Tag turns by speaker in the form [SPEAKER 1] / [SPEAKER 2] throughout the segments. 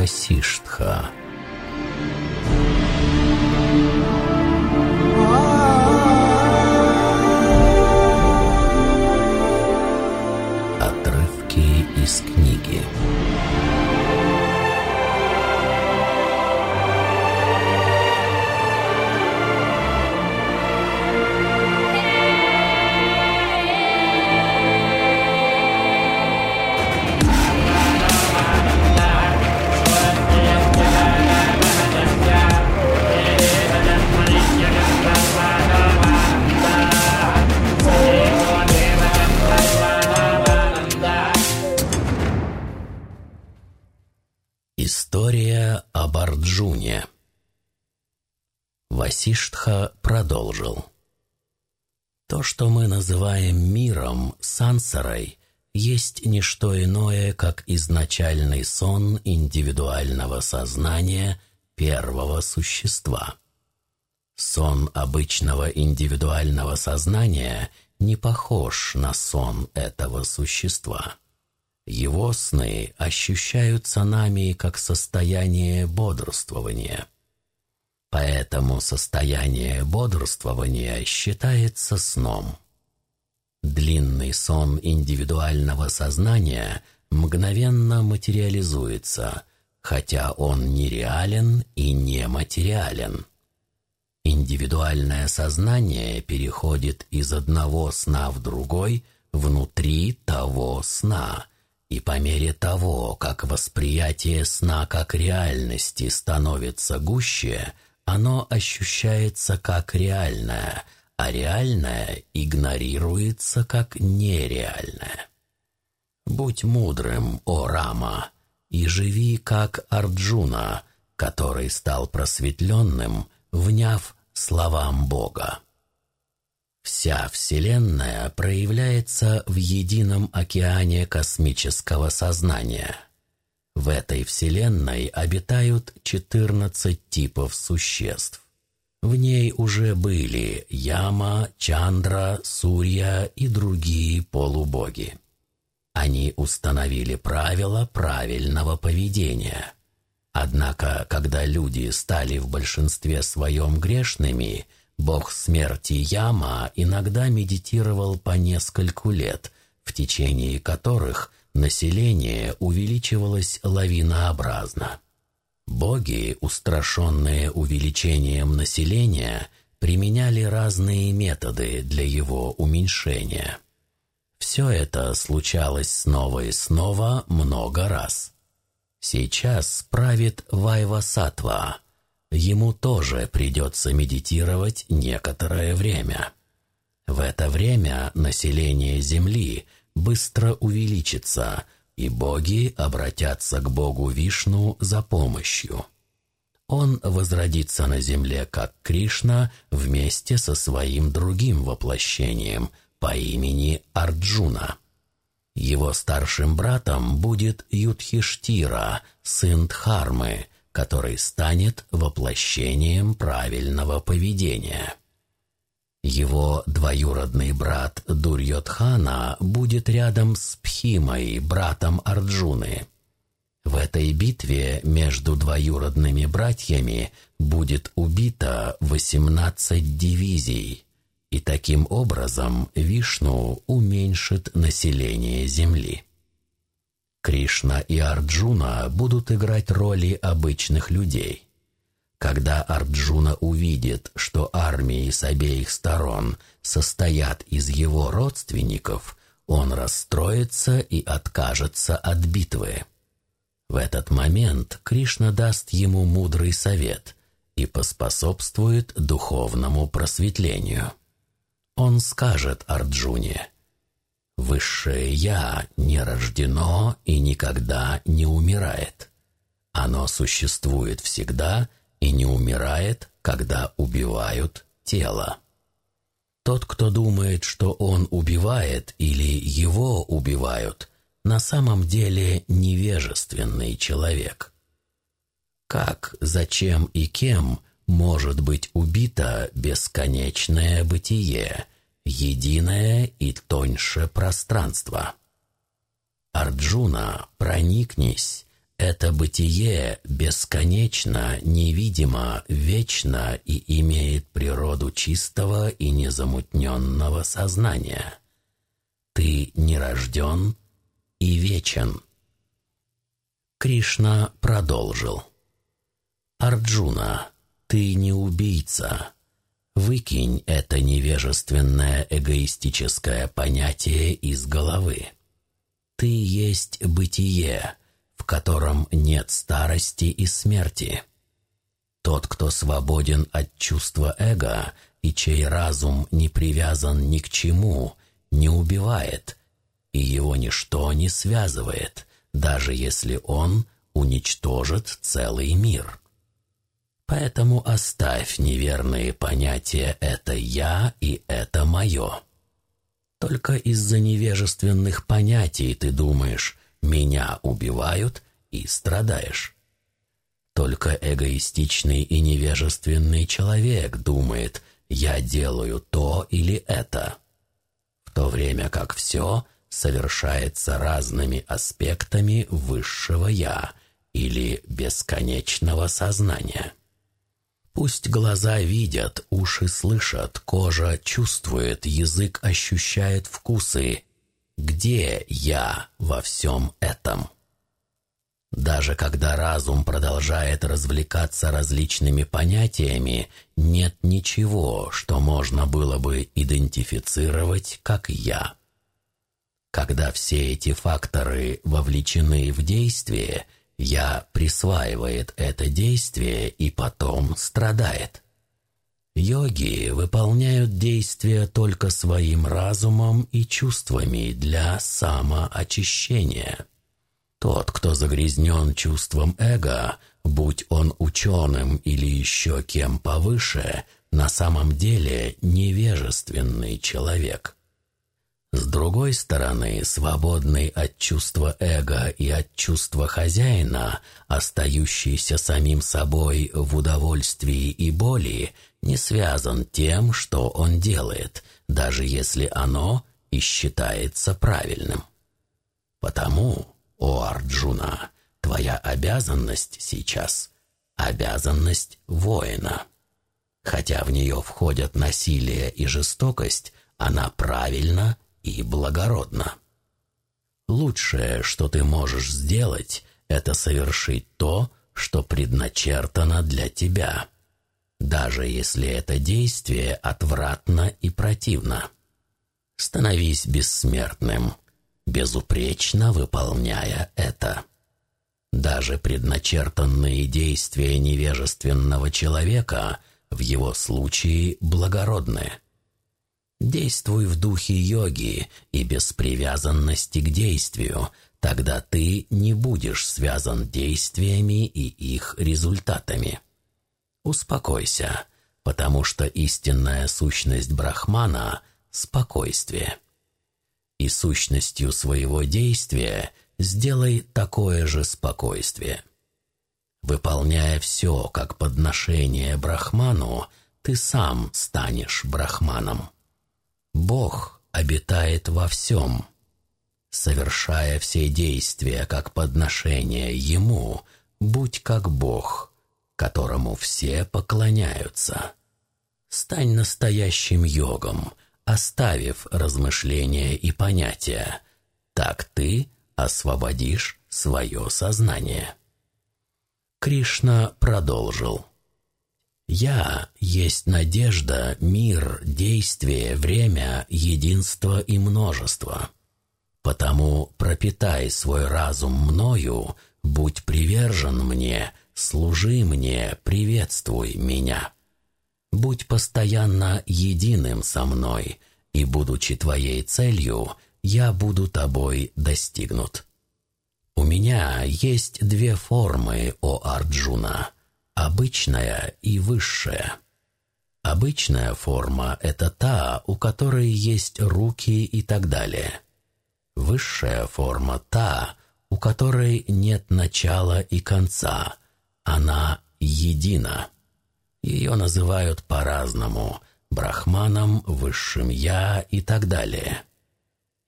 [SPEAKER 1] Васиштха. История об Арджуне Васиштха продолжил. То, что мы называем миром, сансарой, есть не что иное, как изначальный сон индивидуального сознания первого существа. Сон обычного индивидуального сознания не похож на сон этого существа. Его сны ощущаются нами как состояние бодрствования. Поэтому состояние бодрствования считается сном. Длинный сон индивидуального сознания мгновенно материализуется, хотя он нереален и нематериален. Индивидуальное сознание переходит из одного сна в другой внутри того сна – и по мере того, как восприятие сна как реальности становится гуще, оно ощущается как реальное, а реальное игнорируется как нереальное. Будь мудрым, о Рама, и живи как Арджуна, который стал просветленным, вняв словам Бога. Вся Вселенная проявляется в едином океане космического сознания. В этой Вселенной обитают 14 типов существ. В ней уже были Яма, Чандра, Сурья и другие полубоги. Они установили правила правильного поведения. Однако, когда люди стали в большинстве своем грешными – Бог смерти Яма иногда медитировал по нескольку лет, в течение которых население увеличивалось лавинообразно. Боги, устрашенные увеличением населения, применяли разные методы для его уменьшения. Все это случалось снова и снова много раз. Сейчас правит Вайвасатва – ему тоже придется медитировать некоторое время. В это время население Земли быстро увеличится, и боги обратятся к богу Вишну за помощью. Он возродится на земле как Кришна вместе со своим другим воплощением по имени Арджуна. Его старшим братом будет Юдхиштира, сын Дхармы, который станет воплощением правильного поведения. Его двоюродный брат Дурьотхана будет рядом с Пхимой, братом Арджуны. В этой битве между двоюродными братьями будет убито 18 дивизий, и таким образом Вишну уменьшит население Земли. Кришна и Арджуна будут играть роли обычных людей. Когда Арджуна увидит, что армии с обеих сторон состоят из его родственников, он расстроится и откажется от битвы. В этот момент Кришна даст ему мудрый совет и поспособствует духовному просветлению. Он скажет Арджуне – Высшее «Я» не рождено и никогда не умирает. Оно существует всегда и не умирает, когда убивают тело. Тот, кто думает, что он убивает или его убивают, на самом деле невежественный человек. Как, зачем и кем может быть убито бесконечное бытие – единое и тоньше пространство. Арджуна, проникнись, Это бытие бесконечно, невидимо, вечно и имеет природу чистого и незамутненного сознания. Ты не рожден и вечен. Кришна продолжил. «Арджуна, ты не убийца. Выкинь это невежественное эгоистическое понятие из головы. Ты есть бытие, в котором нет старости и смерти. Тот, кто свободен от чувства эго и чей разум не привязан ни к чему, не убивает, и его ничто не связывает, даже если он уничтожит целый мир. Поэтому оставь неверные понятия «это я» и «это мое». Только из-за невежественных понятий ты думаешь «меня убивают» и страдаешь. Только эгоистичный и невежественный человек думает «я делаю то или это», в то время как все совершается разными аспектами высшего «я» или бесконечного сознания. Пусть глаза видят, уши слышат, кожа чувствует, язык ощущает вкусы. Где я во всем этом? Даже когда разум продолжает развлекаться различными понятиями, нет ничего, что можно было бы идентифицировать как «я». Когда все эти факторы вовлечены в действие – я присваивает это действие и потом страдает. Йоги выполняют действия только своим разумом и чувствами для самоочищения. Тот, кто загрязнен чувством эго, будь он ученым или еще кем повыше, на самом деле невежественный человек – с другой стороны, свободный от чувства эго и от чувства хозяина, остающийся самим собой в удовольствии и боли, не связан тем, что он делает, даже если оно и считается правильным. Потому, о Арджуна, твоя обязанность сейчас — обязанность воина. Хотя в нее входят насилие и жестокость, она правильна и благородно. Лучшее, что ты можешь сделать, это совершить то, что предначертано для тебя, даже если это действие отвратно и противно. Становись бессмертным, безупречно выполняя это. Даже предначертанные действия невежественного человека в его случае благородны. Действуй в духе йоги и без привязанности к действию, тогда ты не будешь связан действиями и их результатами. Успокойся, потому что истинная сущность Брахмана — спокойствие. И сущностью своего действия сделай такое же спокойствие. Выполняя все как подношение Брахману, ты сам станешь Брахманом. Бог обитает во всем. Совершая все действия как подношение Ему, будь как Бог, которому все поклоняются. Стань настоящим йогом, оставив размышления и понятия. Так ты освободишь свое сознание. Кришна продолжил. Я есть надежда, мир, действие, время, единство и множество. Потому пропитай свой разум мною, будь привержен мне, служи мне, приветствуй меня. Будь постоянно единым со мной, и, будучи твоей целью, я буду тобой достигнут. У меня есть две формы, о Арджуна — обычная и высшая. Обычная форма – это та, у которой есть руки и так далее. Высшая форма – та, у которой нет начала и конца. Она едина. Ее называют по-разному – брахманом, высшим я и так далее.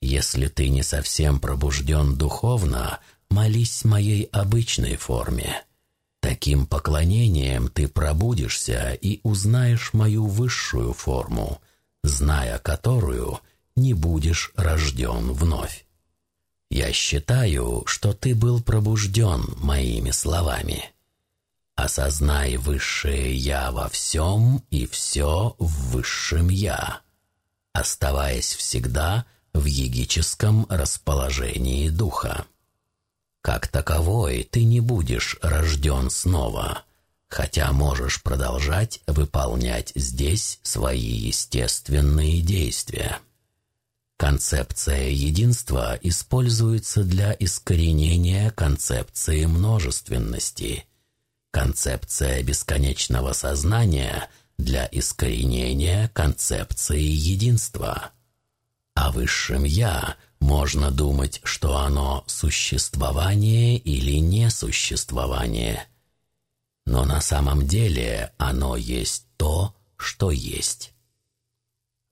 [SPEAKER 1] Если ты не совсем пробужден духовно, молись моей обычной форме. Таким поклонением ты пробудишься и узнаешь мою высшую форму, зная которую не будешь рожден вновь. Я считаю, что ты был пробужден моими словами. Осознай высшее «Я» во всем и все в высшем «Я», оставаясь всегда в егическом расположении духа. Как таковой ты не будешь рожден снова, хотя можешь продолжать выполнять здесь свои естественные действия. Концепция единства используется для искоренения концепции множественности. Концепция бесконечного сознания для искоренения концепции единства. О высшем «я» можно думать, что оно существование или несуществование. Но на самом деле оно есть то, что есть.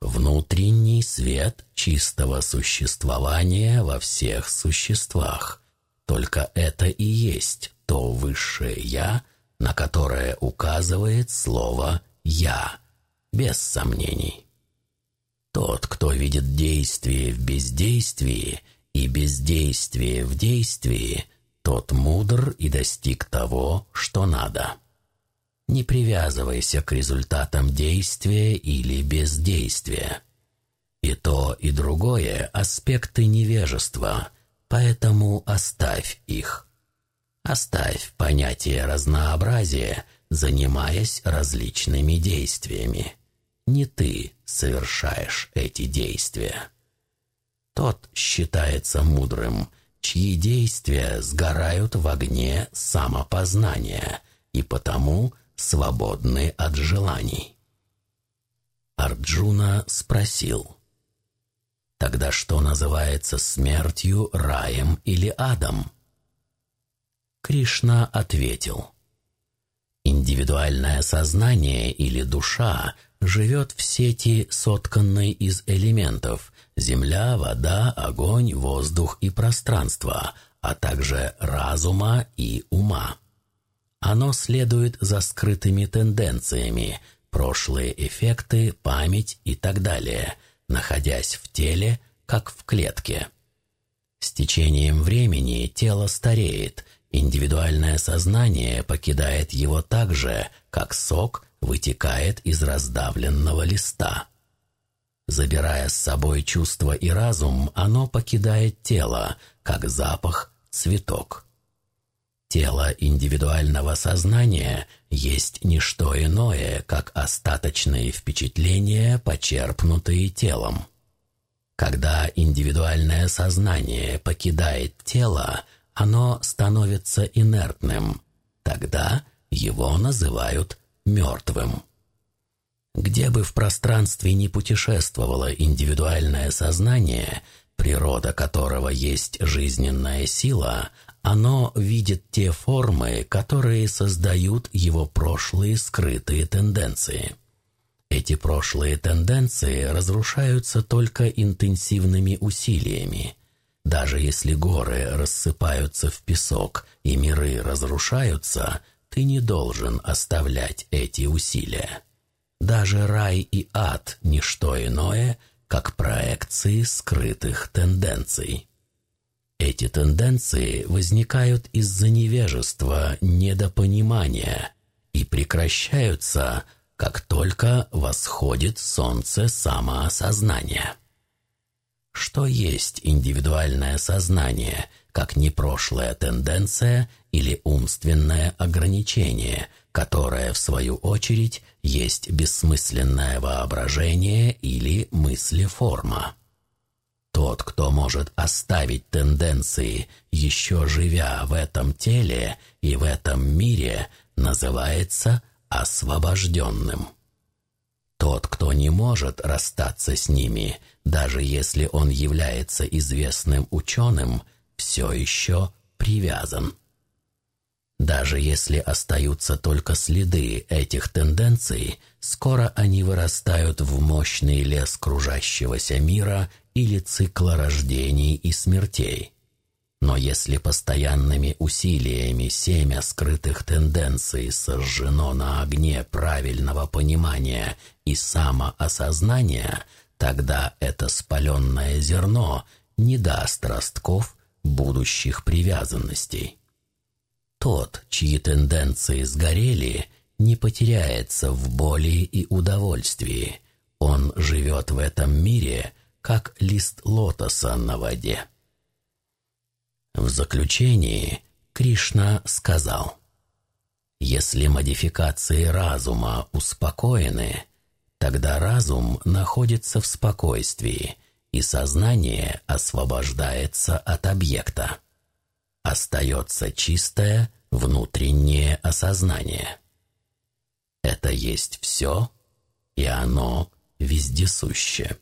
[SPEAKER 1] Внутренний свет чистого существования во всех существах. Только это и есть то высшее «я», на которое указывает слово «я», без сомнений. Тот, кто видит действие в бездействии и бездействие в действии, тот мудр и достиг того, что надо. Не привязывайся к результатам действия или бездействия. И то, и другое – аспекты невежества, поэтому оставь их. Оставь понятие разнообразия, занимаясь различными действиями. Не ты совершаешь эти действия. Тот считается мудрым, чьи действия сгорают в огне самопознания и потому – свободны от желаний. Арджуна спросил, «Тогда что называется смертью, раем или адом?» Кришна ответил, «Индивидуальное сознание или душа живет в сети, сотканной из элементов земля, вода, огонь, воздух и пространство, а также разума и ума. Оно следует за скрытыми тенденциями, прошлые эффекты, память и так далее, находясь в теле, как в клетке. С течением времени тело стареет, индивидуальное сознание покидает его так же, как сок вытекает из раздавленного листа. Забирая с собой чувство и разум, оно покидает тело, как запах, цветок. Тело индивидуального сознания есть не что иное, как остаточные впечатления, почерпнутые телом. Когда индивидуальное сознание покидает тело, оно становится инертным. Тогда его называют мертвым. Где бы в пространстве ни путешествовало индивидуальное сознание, природа которого есть жизненная сила – оно видит те формы, которые создают его прошлые скрытые тенденции. Эти прошлые тенденции разрушаются только интенсивными усилиями. Даже если горы рассыпаются в песок и миры разрушаются, ты не должен оставлять эти усилия. Даже рай и ад – не что иное, как проекции скрытых тенденций. Эти тенденции возникают из-за невежества, недопонимания и прекращаются, как только восходит солнце самоосознания. Что есть индивидуальное сознание, как не прошлая тенденция или умственное ограничение, которое, в свою очередь, есть бессмысленное воображение или мыслеформа? Тот, кто может оставить тенденции, еще живя в этом теле и в этом мире, называется освобожденным. Тот, кто не может расстаться с ними, даже если он является известным ученым, все еще привязан. Даже если остаются только следы этих тенденций, скоро они вырастают в мощный лес кружащегося мира или цикла рождений и смертей. Но если постоянными усилиями семя скрытых тенденций сожжено на огне правильного понимания и самоосознания, тогда это спаленное зерно не даст ростков будущих привязанностей. Тот, чьи тенденции сгорели, не потеряется в боли и удовольствии. Он живет в этом мире, как лист лотоса на воде. В заключении Кришна сказал, «Если модификации разума успокоены, тогда разум находится в спокойствии, и сознание освобождается от объекта. Остается чистое внутреннее осознание. Это есть все, и оно вездесуще.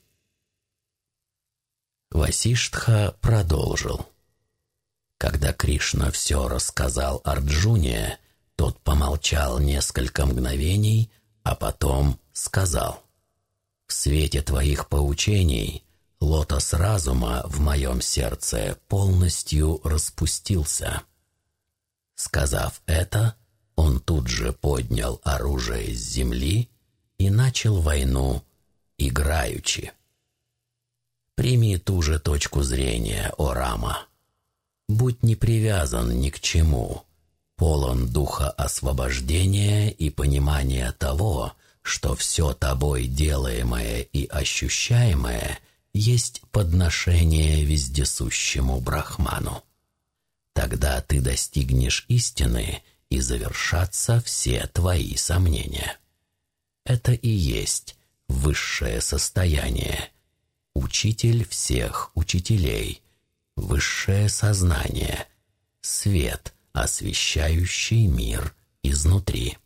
[SPEAKER 1] Васиштха продолжил. Когда Кришна все рассказал Арджуне, тот помолчал несколько мгновений, а потом сказал. «В свете твоих поучений лотос разума в моем сердце полностью распустился». Сказав это, он тут же поднял оружие с земли и начал войну играючи. Прими ту же точку зрения, о Рама. Будь не привязан ни к чему, полон духа освобождения и понимания того, что все тобой делаемое и ощущаемое есть подношение вездесущему Брахману. Тогда ты достигнешь истины, и завершатся все твои сомнения. Это и есть высшее состояние, учитель всех учителей, высшее сознание, свет, освещающий мир изнутри.